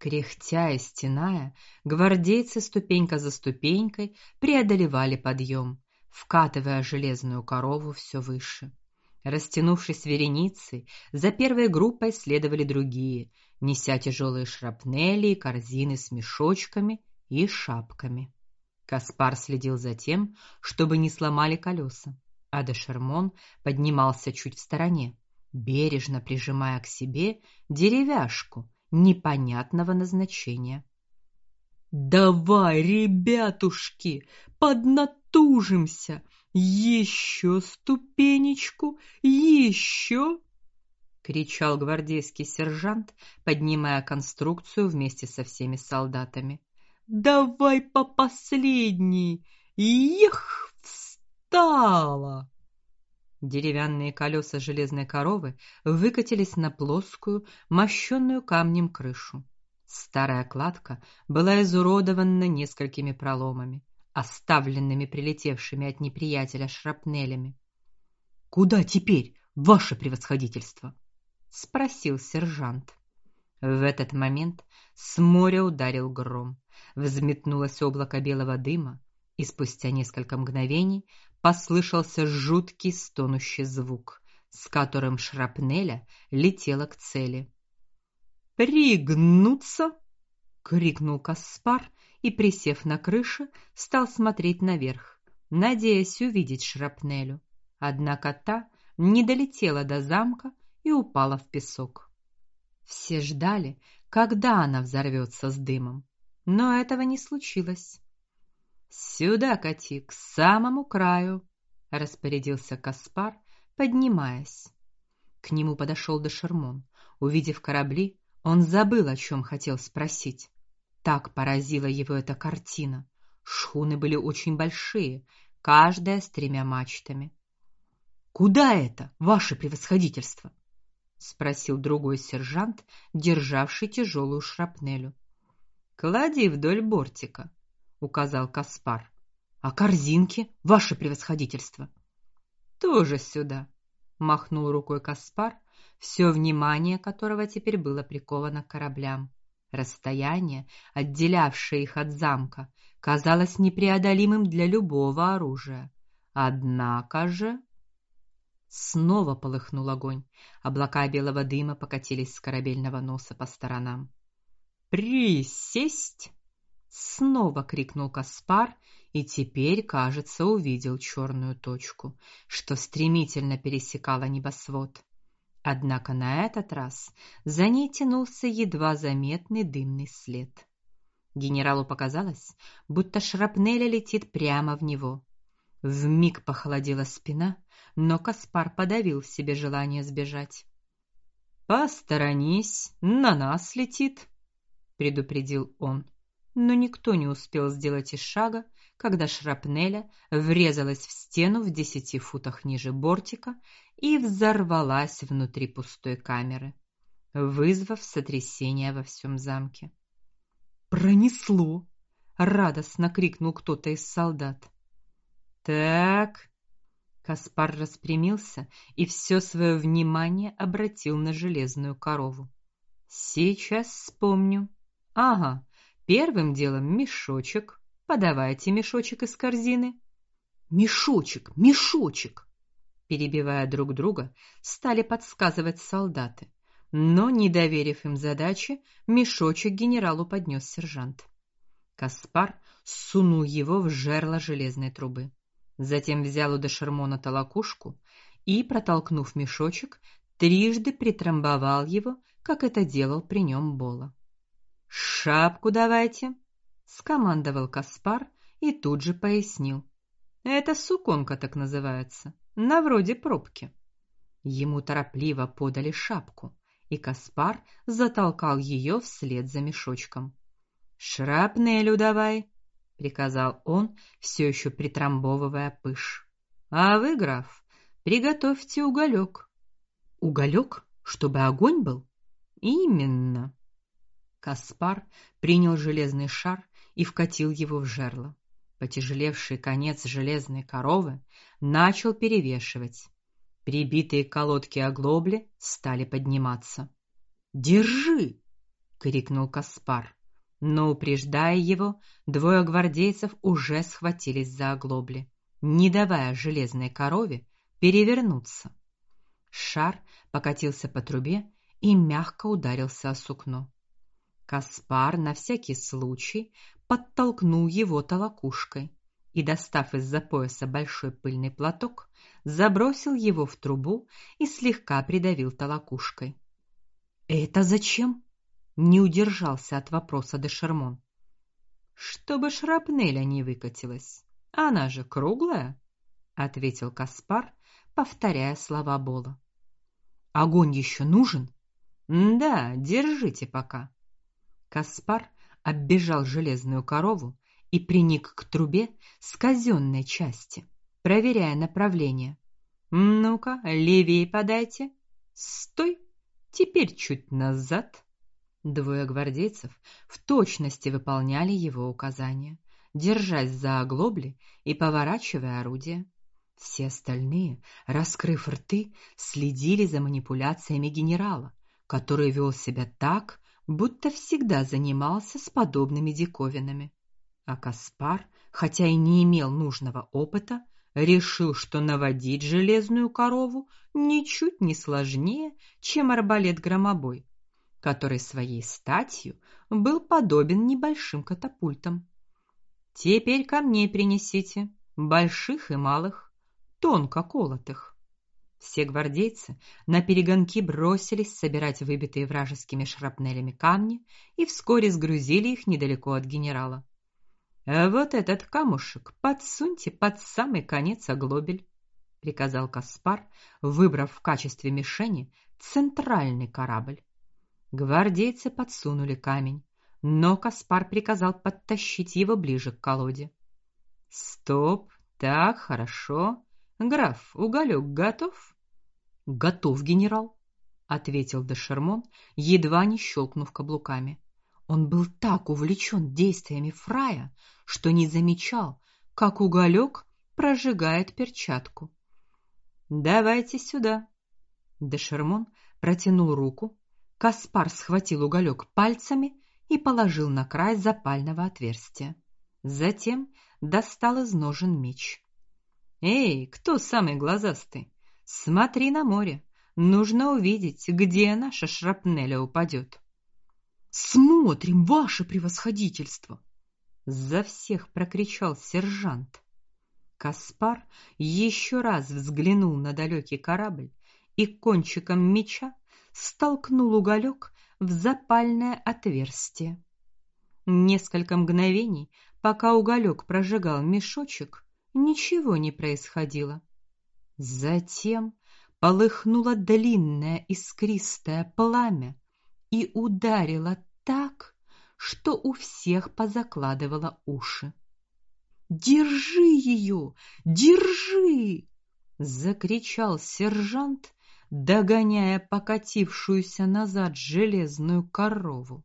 Кряхтя и стеная, гвардейцы ступенька за ступенькой преодолевали подъем, вкатывая железную корову все выше. Растянувшись вереницей, за первой группой следовали другие, неся тяжелые шрапнели и корзины с мешочками и шапками. Каспар следил за тем, чтобы не сломали колеса, а де Шермон поднимался чуть в стороне, бережно прижимая к себе деревяшку непонятного назначения. Давай, ребятушки, поднатужимся. Еще ступенечку, еще, кричал гвардейский сержант, поднимая конструкцию вместе со всеми солдатами. Давай по последней. Их встала. Деревянные колеса железной коровы выкатились на плоскую, мощенную камнем крышу. Старая кладка была изуродована несколькими проломами, оставленными прилетевшими от неприятеля шрапнелями. Куда теперь, ваше превосходительство? спросил сержант. В этот момент с моря ударил гром. Взметнулось облако белого дыма, и спустя несколько мгновений послышался жуткий стонущий звук, с которым шрапнеля летела к цели. Пригнуться, крикнул Каспар и, присев на крыше, стал смотреть наверх, надеясь увидеть шрапнелю. Однако та не долетела до замка и упала в песок. Все ждали, когда она взорвется с дымом, но этого не случилось. Сюда кати к самому краю, распорядился Каспар, поднимаясь. К нему подошел Дешермон. Увидев корабли, он забыл, о чем хотел спросить. Так поразила его эта картина. Шхуны были очень большие, каждая с тремя мачтами. Куда это, ваше превосходительство? спросил другой сержант, державший тяжелую шрапнелю. Клади вдоль бортика, указал Каспар. А корзинки, ваше превосходительство? Тоже сюда, махнул рукой Каспар все внимание которого теперь было приковано к кораблям. Расстояние, отделявшее их от замка, казалось непреодолимым для любого оружия. Однако же снова полыхнул огонь. Облака белого дыма покатились с корабельного носа по сторонам. Присесть! Снова крикнул Каспар и теперь, кажется, увидел черную точку, что стремительно пересекала небосвод. Однако на этот раз за ней тянулся едва заметный дымный след. Генералу показалось, будто шрапнель летит прямо в него. В миг похолодела спина, но Каспар подавил в себе желание сбежать. "Посторонись, на нас летит", предупредил он. Но никто не успел сделать и шага, когда шрапнеля врезалась в стену в десяти футах ниже бортика и взорвалась внутри пустой камеры, вызвав сотрясение во всем замке. Пронесло, радостно крикнул кто-то из солдат. Так, Каспар распрямился и все свое внимание обратил на железную корову. Сейчас вспомню. Ага, первым делом мешочек. Подавайте мешочек из корзины. Мешочек, мешочек перебивая друг друга, стали подсказывать солдаты. Но, не доверив им задачи, мешочек генералу поднес сержант. Каспар сунул его в жерло железной трубы. Затем взял у Дешермона толокушку и, протолкнув мешочек, трижды притрамбовал его, как это делал при нем Бола. "Шапку давайте", скомандовал Каспар и тут же пояснил: "Это суконка так называется на вроде пробки. Ему торопливо подали шапку, и Каспар затолкал ее вслед за мешочком. "Шрапнелю давай", приказал он, все еще притрамбовывая пыш. "А вы, граф, приготовьте уголек. Уголек, чтобы огонь был? Именно. Каспар принял железный шар и вкатил его в жерло. Потяжелевший конец железной коровы начал перевешивать. Прибитые к колодке оглобли стали подниматься. "Держи!" крикнул Каспар. Но упреждая его, двое гвардейцев уже схватились за оглобли, не давая железной корове перевернуться. Шар покатился по трубе и мягко ударился о сукно. Каспар на всякий случай подтолкнул его толокушкой и, достав из-за пояса большой пыльный платок, забросил его в трубу и слегка придавил толокушкой. "Это зачем?" не удержался от вопроса де Шермон. "Чтобы шрапнель не выкатилась. Она же круглая", ответил Каспар, повторяя слова Бола. "Огонь еще нужен?" "Да, держите пока". Каспар оббежал железную корову и приник к трубе с казенной части, проверяя направление. Ну-ка, левее подайте. Стой. Теперь чуть назад. Двое гвардейцев в точности выполняли его указания, держась за оглобли и поворачивая орудия. Все остальные, раскрыв рты, следили за манипуляциями генерала, который вел себя так, будто всегда занимался с подобными диковинами. А Каспар, хотя и не имел нужного опыта, решил, что наводить железную корову ничуть не сложнее, чем арбалет-громобой, который своей статью был подобен небольшим катапультам. Теперь камней принесите, больших и малых, тонко колотых. Все гвардейцы на перегонки бросились собирать выбитые вражескими шрапнелями камни и вскоре сгрузили их недалеко от генерала. А вот этот камушек подсуньте под самый конец оглобель, приказал Каспар, выбрав в качестве мишени центральный корабль. Гвардейцы подсунули камень, но Каспар приказал подтащить его ближе к колоде. Стоп, так хорошо. Граф, уголек готов? Готов, генерал, ответил де Шермон, едва не щелкнув каблуками. Он был так увлечен действиями Фрая, что не замечал, как уголек прожигает перчатку. Давайте сюда. Де Шермон протянул руку, Каспар схватил уголек пальцами и положил на край запального отверстия. Затем достал из ножен меч. Эй, кто самый глазастый? Смотри на море. Нужно увидеть, где наша шрапнеля упадет. Смотрим, ваше превосходительство, за всех прокричал сержант. Каспар еще раз взглянул на далекий корабль и кончиком меча столкнул уголек в запальное отверстие. Несколько мгновений, пока уголек прожигал мешочек, ничего не происходило. Затем полыхнуло длинное искристое пламя и ударило так, что у всех позакладывало уши. Держи ее, держи! закричал сержант, догоняя покатившуюся назад железную корову.